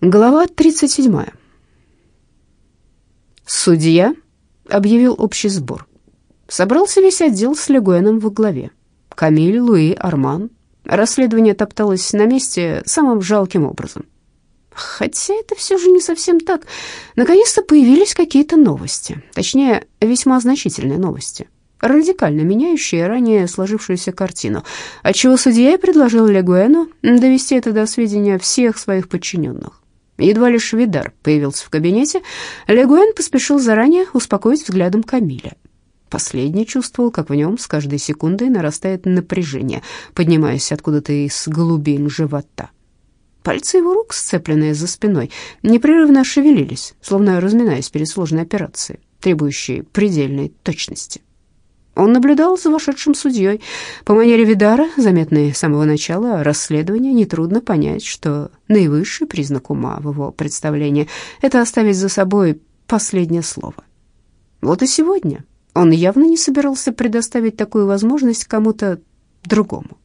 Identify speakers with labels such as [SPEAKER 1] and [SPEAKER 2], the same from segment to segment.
[SPEAKER 1] Глава 37. Судья объявил общий сбор. Собрался весь отдел с Легуэном во главе. Камиль, Луи, Арман. Расследование топталось на месте самым жалким образом. Хотя это все же не совсем так. Наконец-то появились какие-то новости. Точнее, весьма значительные новости радикально меняющие ранее сложившуюся картину, отчего судья и предложил Легуэну довести это до сведения всех своих подчиненных. Едва лишь Видар появился в кабинете, Легуэн поспешил заранее успокоить взглядом Камиля. Последний чувствовал, как в нем с каждой секундой нарастает напряжение, поднимаясь откуда-то из глубин живота. Пальцы его рук, сцепленные за спиной, непрерывно шевелились, словно разминаясь перед сложной операцией, требующей предельной точности. Он наблюдал за вошедшим судьей. По манере Видара, заметной с самого начала расследования, нетрудно понять, что наивысший признак ума в его представлении — это оставить за собой последнее слово. Вот и сегодня он явно не собирался предоставить такую возможность кому-то другому.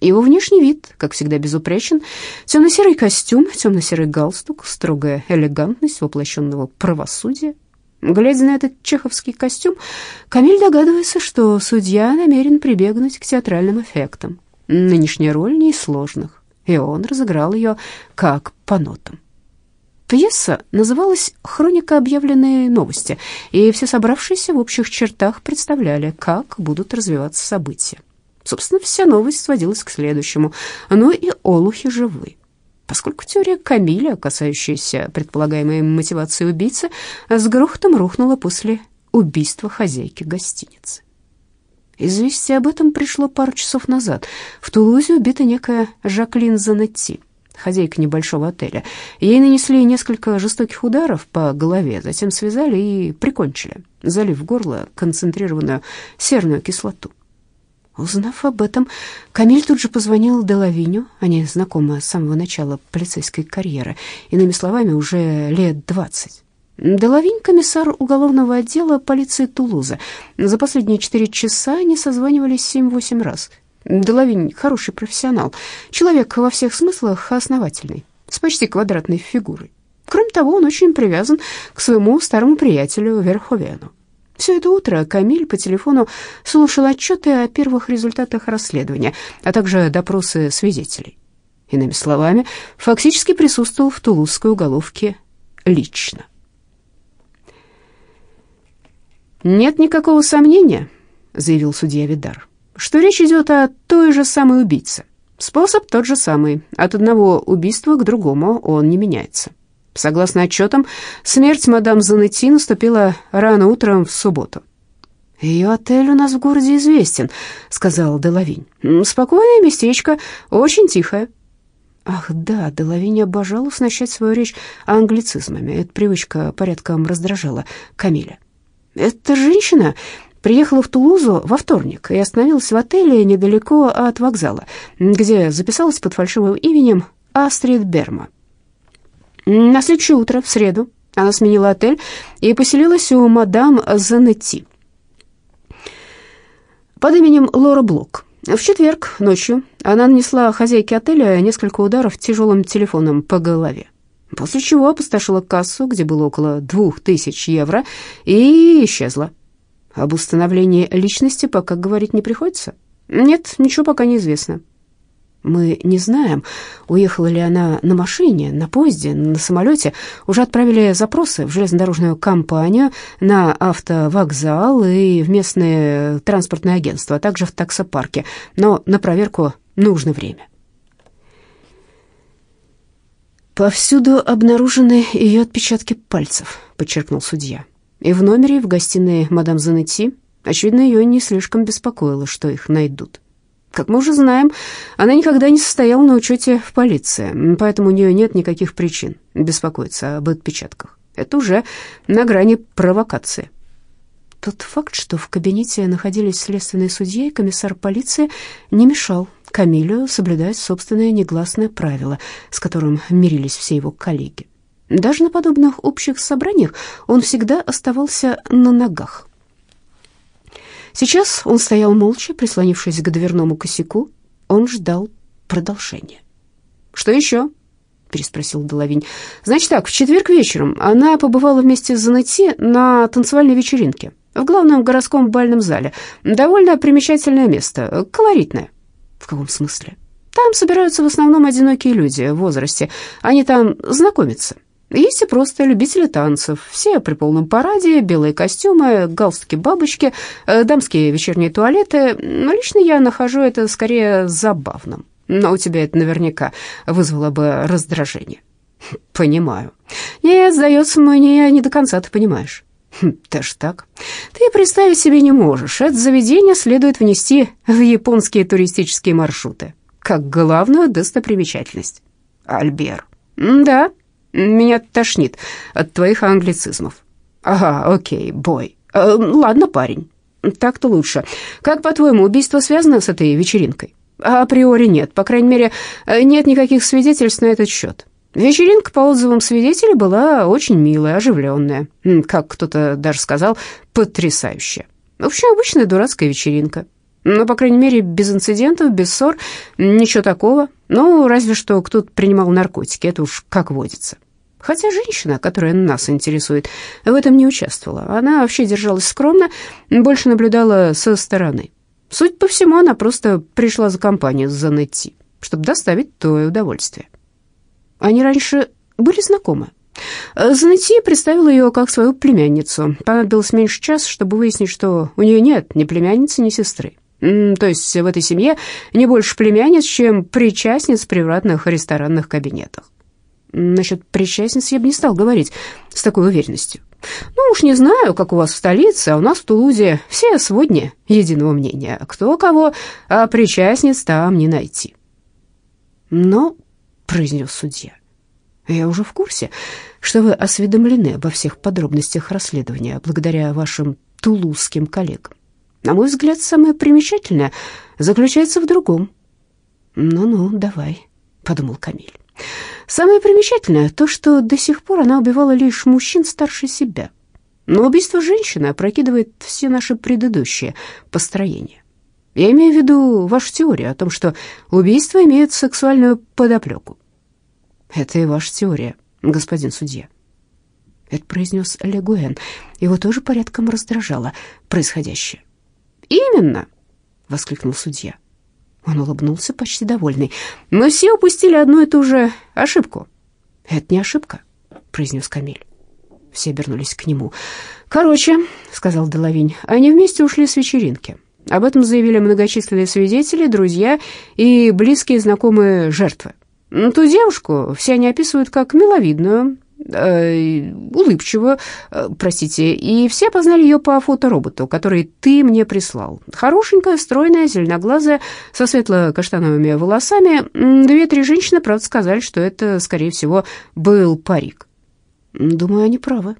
[SPEAKER 1] Его внешний вид, как всегда, безупречен. Темно-серый костюм, темно-серый галстук, строгая элегантность воплощенного правосудия. Глядя на этот чеховский костюм, Камиль догадывается, что судья намерен прибегнуть к театральным эффектам. Нынешняя роль не из сложных, и он разыграл ее как по нотам. Пьеса называлась «Хроника объявленной новости», и все собравшиеся в общих чертах представляли, как будут развиваться события. Собственно, вся новость сводилась к следующему. Но и олухи живы поскольку теория Камиля, касающаяся предполагаемой мотивации убийцы, с грохотом рухнула после убийства хозяйки гостиницы. Известие об этом пришло пару часов назад. В Тулузе убита некая Жаклин Занетти, хозяйка небольшого отеля. Ей нанесли несколько жестоких ударов по голове, затем связали и прикончили, залив в горло концентрированную серную кислоту. Узнав об этом, Камиль тут же позвонил Делавиню, они знакомы с самого начала полицейской карьеры, иными словами, уже лет двадцать. Делавинь — комиссар уголовного отдела полиции Тулуза. За последние четыре часа они созванивались семь-восемь раз. Делавинь — хороший профессионал, человек во всех смыслах основательный, с почти квадратной фигурой. Кроме того, он очень привязан к своему старому приятелю Верховену. Все это утро Камиль по телефону слушал отчеты о первых результатах расследования, а также допросы свидетелей. Иными словами, фактически присутствовал в тулузской уголовке лично. «Нет никакого сомнения», — заявил судья Видар, «что речь идет о той же самой убийце. Способ тот же самый. От одного убийства к другому он не меняется. Согласно отчетам, смерть мадам Занетти наступила рано утром в субботу. «Ее отель у нас в городе известен», — сказал Делавинь. «Спокойное местечко, очень тихое». Ах, да, Делавинь обожал уснащать свою речь англицизмами. Эта привычка порядком раздражала Камиля. «Эта женщина приехала в Тулузу во вторник и остановилась в отеле недалеко от вокзала, где записалась под фальшивым именем Астрид Берма. На следующее утро, в среду, она сменила отель и поселилась у мадам Занетти под именем Лора Блок. В четверг ночью она нанесла хозяйке отеля несколько ударов тяжелым телефоном по голове, после чего опустошила кассу, где было около двух тысяч евро, и исчезла. Об установлении личности пока говорить не приходится. Нет, ничего пока не известно. Мы не знаем, уехала ли она на машине, на поезде, на самолете. Уже отправили запросы в железнодорожную компанию, на автовокзал и в местное транспортное агентство, а также в таксопарке. Но на проверку нужно время. «Повсюду обнаружены ее отпечатки пальцев», — подчеркнул судья. «И в номере, и в гостиной мадам Занетти, очевидно, ее не слишком беспокоило, что их найдут». Как мы уже знаем, она никогда не состояла на учете в полиции, поэтому у нее нет никаких причин беспокоиться об отпечатках. Это уже на грани провокации. Тот факт, что в кабинете находились следственные судьи и комиссар полиции, не мешал Камилю соблюдать собственное негласное правило, с которым мирились все его коллеги. Даже на подобных общих собраниях он всегда оставался на ногах. Сейчас он стоял молча, прислонившись к дверному косяку. Он ждал продолжения. «Что еще?» переспросил Доловинь. «Значит так, в четверг вечером она побывала вместе с Занетти на танцевальной вечеринке в главном городском бальном зале. Довольно примечательное место, колоритное». «В каком смысле?» «Там собираются в основном одинокие люди в возрасте. Они там знакомятся». Есть и просто любители танцев. Все при полном параде, белые костюмы, галстуки-бабочки, э, дамские вечерние туалеты. Но лично я нахожу это скорее забавным. Но у тебя это наверняка вызвало бы раздражение. Понимаю. Нет, сдается мне, не до конца ты понимаешь. Хм, даже так. Ты представить себе не можешь. Это заведение следует внести в японские туристические маршруты, как главную достопримечательность. Альбер. Да, меня тошнит от твоих англицизмов. Ага, окей, бой. Э, ладно, парень. Так-то лучше. Как, по-твоему, убийство связано с этой вечеринкой? Априори нет. По крайней мере, нет никаких свидетельств на этот счет. Вечеринка, по отзывам свидетелей, была очень милая, оживленная. Как кто-то даже сказал, потрясающая. В общем, обычная дурацкая вечеринка. Ну, по крайней мере, без инцидентов, без ссор, ничего такого. Ну, разве что кто-то принимал наркотики, это уж как водится. Хотя женщина, которая нас интересует, в этом не участвовала. Она вообще держалась скромно, больше наблюдала со стороны. Суть по всему, она просто пришла за компанию с Занетти, чтобы доставить то удовольствие. Они раньше были знакомы. Занетти представил ее как свою племянницу. Понадобилось меньше часа, чтобы выяснить, что у нее нет ни племянницы, ни сестры. То есть в этой семье не больше племянниц, чем причастниц в приватных ресторанных кабинетах. Насчет причастниц я бы не стал говорить с такой уверенностью. Ну уж не знаю, как у вас в столице, а у нас в Тулузе все сводни единого мнения. Кто кого, а причастниц там не найти. Но, произнес судья, я уже в курсе, что вы осведомлены обо всех подробностях расследования благодаря вашим тулузским коллегам. На мой взгляд, самое примечательное заключается в другом. «Ну-ну, давай», — подумал Камиль. «Самое примечательное то, что до сих пор она убивала лишь мужчин старше себя. Но убийство женщины опрокидывает все наши предыдущие построения. Я имею в виду вашу теорию о том, что убийства имеют сексуальную подоплеку». «Это и ваша теория, господин судья», — это произнес Легуэн. Его тоже порядком раздражало происходящее. «Именно!» — воскликнул судья. Он улыбнулся, почти довольный. «Мы все упустили одну и ту же ошибку». «Это не ошибка», — произнес Камиль. Все обернулись к нему. «Короче», — сказал Делавинь, — «они вместе ушли с вечеринки. Об этом заявили многочисленные свидетели, друзья и близкие знакомые жертвы. Ту девушку все они описывают как миловидную, э, э, простите, и все познали ее по фотороботу, который ты мне прислал. Хорошенькая, стройная, зеленоглазая, со светло-каштановыми волосами. Две-три женщины, правда, сказали, что это, скорее всего, был парик. Думаю, они правы.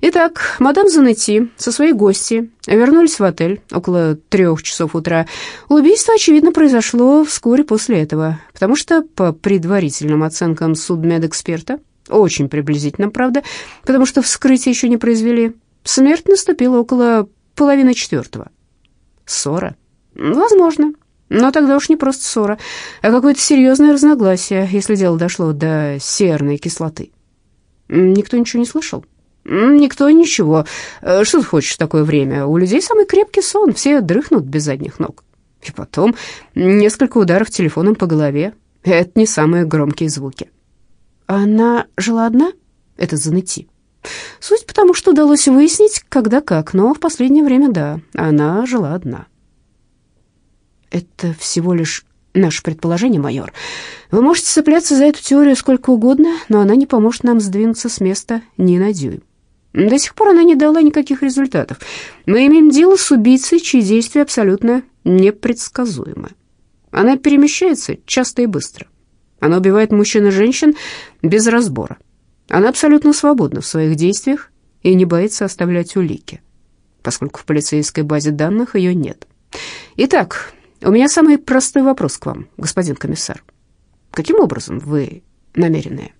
[SPEAKER 1] Итак, мадам Занетти со своей гостьей вернулись в отель около трех часов утра. Убийство, очевидно, произошло вскоре после этого, потому что, по предварительным оценкам судмедэксперта, очень приблизительно, правда, потому что вскрытие еще не произвели. Смерть наступила около половины четвертого. Ссора? Возможно. Но тогда уж не просто ссора, а какое-то серьезное разногласие, если дело дошло до серной кислоты. Никто ничего не слышал? Никто ничего. Э, что ты хочешь в такое время? У людей самый крепкий сон, все дрыхнут без задних ног. И потом несколько ударов телефоном по голове. Это не самые громкие звуки. Она жила одна? Это заныти. Суть потому, что удалось выяснить, когда как, но в последнее время, да, она жила одна. Это всего лишь наше предположение, майор. Вы можете цепляться за эту теорию сколько угодно, но она не поможет нам сдвинуться с места ни на дюйм. До сих пор она не дала никаких результатов. Мы имеем дело с убийцей, чьи действия абсолютно непредсказуемы. Она перемещается часто и быстро. Она убивает мужчин и женщин без разбора. Она абсолютно свободна в своих действиях и не боится оставлять улики, поскольку в полицейской базе данных ее нет. Итак, у меня самый простой вопрос к вам, господин комиссар. Каким образом вы намерены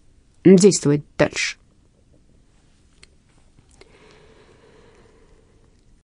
[SPEAKER 1] действовать дальше?